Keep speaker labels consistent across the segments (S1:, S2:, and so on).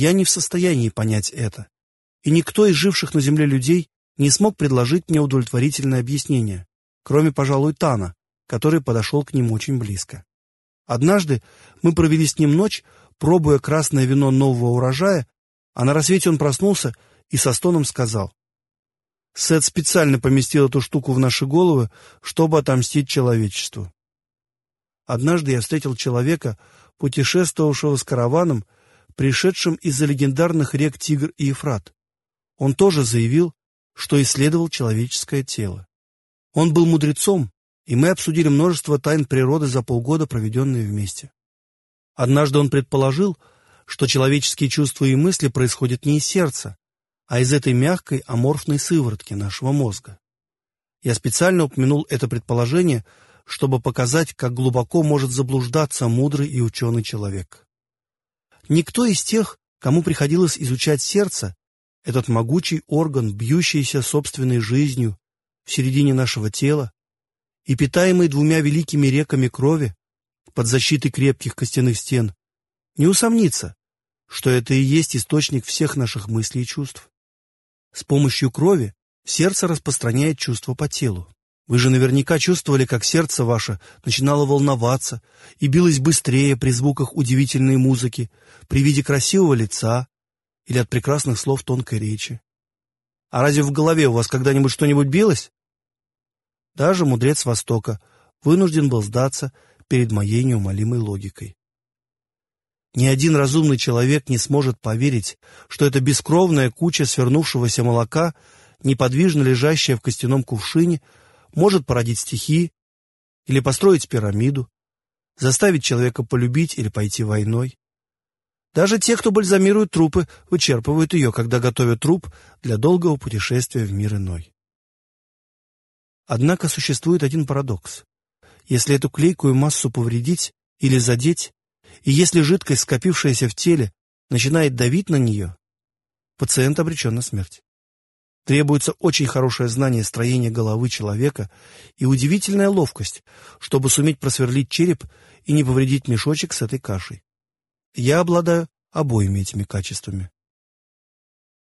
S1: Я не в состоянии понять это, и никто из живших на земле людей не смог предложить мне удовлетворительное объяснение, кроме, пожалуй, Тана, который подошел к ним очень близко. Однажды мы провели с ним ночь, пробуя красное вино нового урожая, а на рассвете он проснулся и со стоном сказал. Сет специально поместил эту штуку в наши головы, чтобы отомстить человечеству. Однажды я встретил человека, путешествовавшего с караваном, пришедшим из-за легендарных рек Тигр и Ефрат. Он тоже заявил, что исследовал человеческое тело. Он был мудрецом, и мы обсудили множество тайн природы за полгода, проведенные вместе. Однажды он предположил, что человеческие чувства и мысли происходят не из сердца, а из этой мягкой аморфной сыворотки нашего мозга. Я специально упомянул это предположение, чтобы показать, как глубоко может заблуждаться мудрый и ученый человек. Никто из тех, кому приходилось изучать сердце, этот могучий орган, бьющийся собственной жизнью в середине нашего тела и питаемый двумя великими реками крови под защитой крепких костяных стен, не усомнится, что это и есть источник всех наших мыслей и чувств. С помощью крови сердце распространяет чувства по телу. Вы же наверняка чувствовали, как сердце ваше начинало волноваться и билось быстрее при звуках удивительной музыки, при виде красивого лица или от прекрасных слов тонкой речи. А разве в голове у вас когда-нибудь что-нибудь билось? Даже мудрец Востока вынужден был сдаться перед моей неумолимой логикой. Ни один разумный человек не сможет поверить, что эта бескровная куча свернувшегося молока, неподвижно лежащая в костяном кувшине, может породить стихи или построить пирамиду, заставить человека полюбить или пойти войной. Даже те, кто бальзамирует трупы, вычерпывают ее, когда готовят труп для долгого путешествия в мир иной. Однако существует один парадокс. Если эту клейкую массу повредить или задеть, и если жидкость, скопившаяся в теле, начинает давить на нее, пациент обречен на смерть. Требуется очень хорошее знание строения головы человека и удивительная ловкость, чтобы суметь просверлить череп и не повредить мешочек с этой кашей. Я обладаю обоими этими качествами.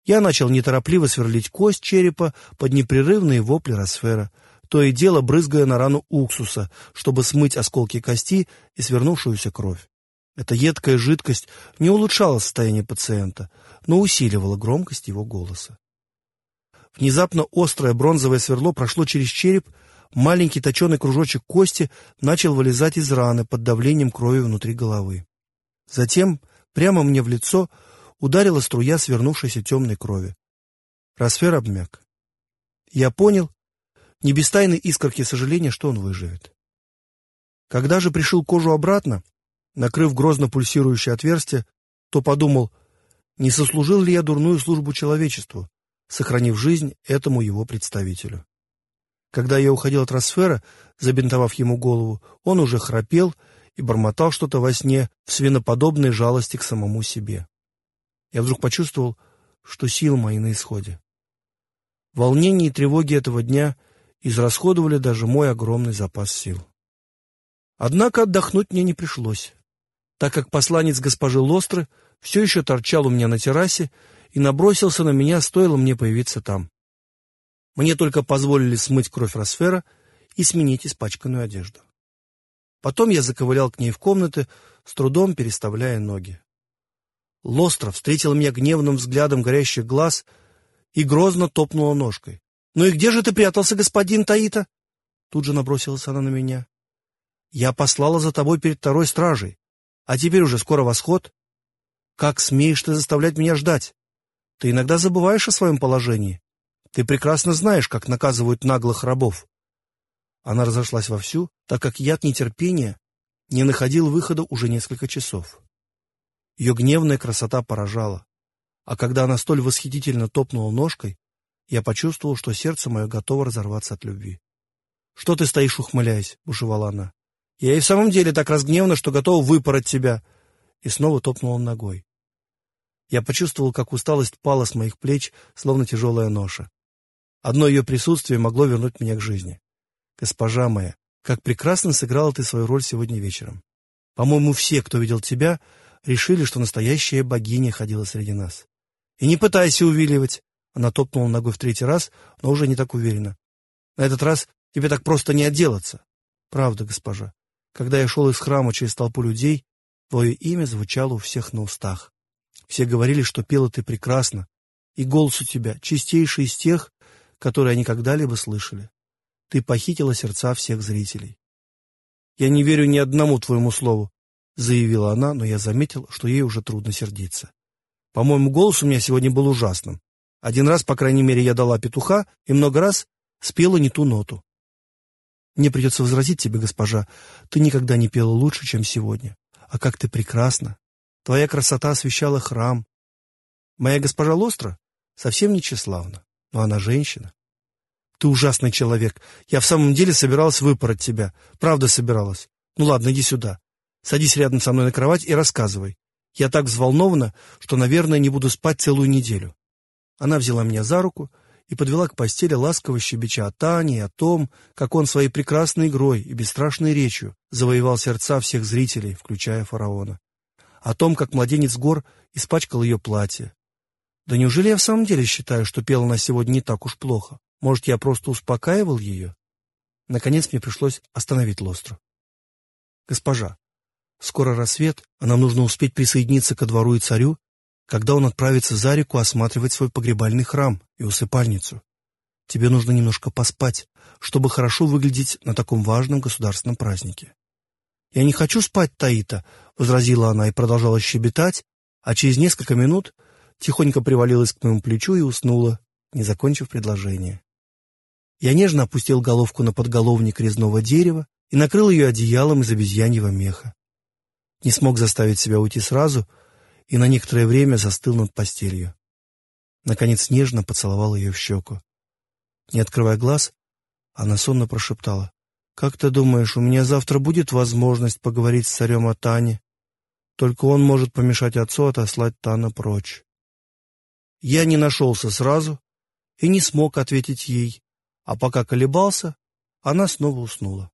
S1: Я начал неторопливо сверлить кость черепа под непрерывные вопли Росфера, то и дело брызгая на рану уксуса, чтобы смыть осколки кости и свернувшуюся кровь. Эта едкая жидкость не улучшала состояние пациента, но усиливала громкость его голоса. Внезапно острое бронзовое сверло прошло через череп, маленький точеный кружочек кости начал вылезать из раны под давлением крови внутри головы. Затем, прямо мне в лицо, ударила струя свернувшейся темной крови. Росфер обмяк. Я понял, не без тайной искорки сожаления, что он выживет. Когда же пришил кожу обратно, накрыв грозно пульсирующее отверстие, то подумал, не сослужил ли я дурную службу человечеству, сохранив жизнь этому его представителю. Когда я уходил от трансфера, забинтовав ему голову, он уже храпел и бормотал что-то во сне в свиноподобной жалости к самому себе. Я вдруг почувствовал, что силы мои на исходе. Волнение и тревоги этого дня израсходовали даже мой огромный запас сил. Однако отдохнуть мне не пришлось так как посланец госпожи Лостры все еще торчал у меня на террасе и набросился на меня, стоило мне появиться там. Мне только позволили смыть кровь Росфера и сменить испачканную одежду. Потом я заковылял к ней в комнаты, с трудом переставляя ноги. Лостра встретила меня гневным взглядом горящих глаз и грозно топнула ножкой. «Ну и где же ты прятался, господин Таита?» Тут же набросилась она на меня. «Я послала за тобой перед второй стражей. А теперь уже скоро восход. Как смеешь ты заставлять меня ждать? Ты иногда забываешь о своем положении. Ты прекрасно знаешь, как наказывают наглых рабов. Она разошлась вовсю, так как яд нетерпения не находил выхода уже несколько часов. Ее гневная красота поражала. А когда она столь восхитительно топнула ножкой, я почувствовал, что сердце мое готово разорваться от любви. — Что ты стоишь, ухмыляясь? — бушевала она. Я и в самом деле так разгневана, что готова выпороть тебя. И снова топнула ногой. Я почувствовал, как усталость пала с моих плеч, словно тяжелая ноша. Одно ее присутствие могло вернуть меня к жизни. Госпожа моя, как прекрасно сыграла ты свою роль сегодня вечером. По-моему, все, кто видел тебя, Решили, что настоящая богиня ходила среди нас. И не пытайся увиливать. Она топнула ногой в третий раз, но уже не так уверенно. На этот раз тебе так просто не отделаться. Правда, госпожа. Когда я шел из храма через толпу людей, твое имя звучало у всех на устах. Все говорили, что пела ты прекрасно, и голос у тебя чистейший из тех, которые они когда-либо слышали. Ты похитила сердца всех зрителей. «Я не верю ни одному твоему слову», — заявила она, но я заметил, что ей уже трудно сердиться. По-моему, голос у меня сегодня был ужасным. Один раз, по крайней мере, я дала петуха и много раз спела не ту ноту. Мне придется возразить тебе, госпожа, ты никогда не пела лучше, чем сегодня. А как ты прекрасна! Твоя красота освещала храм. Моя госпожа Лостра совсем не тщеславна, но она женщина. Ты ужасный человек. Я в самом деле собиралась выпороть тебя. Правда собиралась. Ну ладно, иди сюда. Садись рядом со мной на кровать и рассказывай. Я так взволнована, что, наверное, не буду спать целую неделю. Она взяла меня за руку и подвела к постели, ласково щебеча о Тане и о том, как он своей прекрасной игрой и бесстрашной речью завоевал сердца всех зрителей, включая фараона. О том, как младенец гор испачкал ее платье. Да неужели я в самом деле считаю, что пела она сегодня не так уж плохо? Может, я просто успокаивал ее? Наконец мне пришлось остановить Лостру. «Госпожа, скоро рассвет, а нам нужно успеть присоединиться ко двору и царю, когда он отправится за реку осматривать свой погребальный храм и усыпальницу. Тебе нужно немножко поспать, чтобы хорошо выглядеть на таком важном государственном празднике. «Я не хочу спать, Таита», — возразила она и продолжала щебетать, а через несколько минут тихонько привалилась к моему плечу и уснула, не закончив предложение. Я нежно опустил головку на подголовник резного дерева и накрыл ее одеялом из обезьяньего меха. Не смог заставить себя уйти сразу и на некоторое время застыл над постелью. Наконец нежно поцеловал ее в щеку. Не открывая глаз, она сонно прошептала. «Как ты думаешь, у меня завтра будет возможность поговорить с царем о Тане? Только он может помешать отцу отослать Тана прочь». Я не нашелся сразу и не смог ответить ей, а пока колебался, она снова уснула.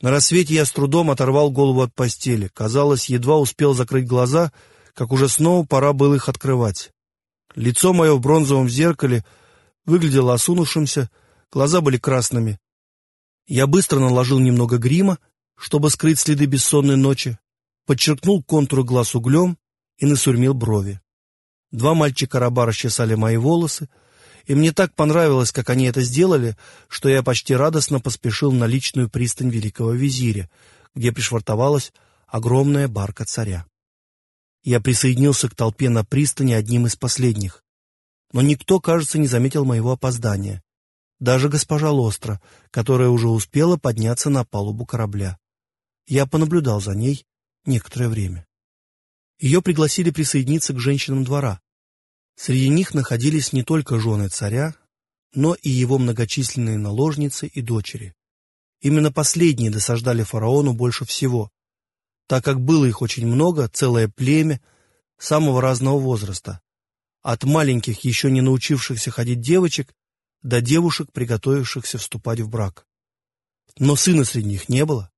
S1: На рассвете я с трудом оторвал голову от постели. Казалось, едва успел закрыть глаза, как уже снова пора было их открывать. Лицо мое в бронзовом зеркале выглядело осунувшимся, глаза были красными. Я быстро наложил немного грима, чтобы скрыть следы бессонной ночи, подчеркнул контуры глаз углем и насурмил брови. Два мальчика-раба расчесали мои волосы, и мне так понравилось, как они это сделали, что я почти радостно поспешил на личную пристань великого визиря, где пришвартовалась огромная барка царя. Я присоединился к толпе на пристани одним из последних. Но никто, кажется, не заметил моего опоздания. Даже госпожа Лостра, которая уже успела подняться на палубу корабля. Я понаблюдал за ней некоторое время. Ее пригласили присоединиться к женщинам двора. Среди них находились не только жены царя, но и его многочисленные наложницы и дочери. Именно последние досаждали фараону больше всего, так как было их очень много, целое племя самого разного возраста, от маленьких, еще не научившихся ходить девочек, до девушек, приготовившихся вступать в брак. Но сына среди них не было.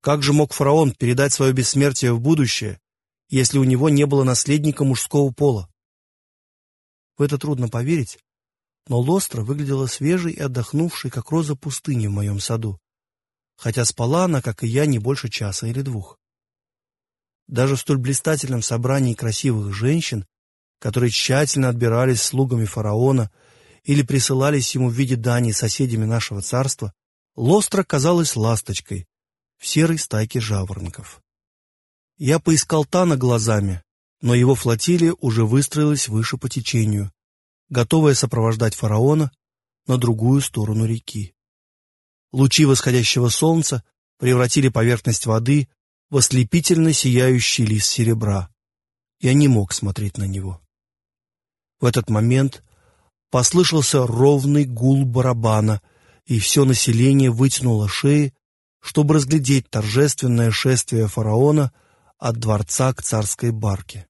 S1: Как же мог фараон передать свое бессмертие в будущее, если у него не было наследника мужского пола? В это трудно поверить, но Лостра выглядела свежей и отдохнувшей, как роза пустыни в моем саду, хотя спала она, как и я, не больше часа или двух. Даже в столь блистательном собрании красивых женщин, которые тщательно отбирались слугами фараона или присылались ему в виде дани соседями нашего царства, Лостра казалась ласточкой в серой стайке жаворонков. Я поискал Тана глазами, но его флотилия уже выстроилась выше по течению, готовая сопровождать фараона на другую сторону реки. Лучи восходящего солнца превратили поверхность воды в ослепительно сияющий лист серебра. Я не мог смотреть на него. В этот момент послышался ровный гул барабана, и все население вытянуло шеи, чтобы разглядеть торжественное шествие фараона от дворца к царской барке.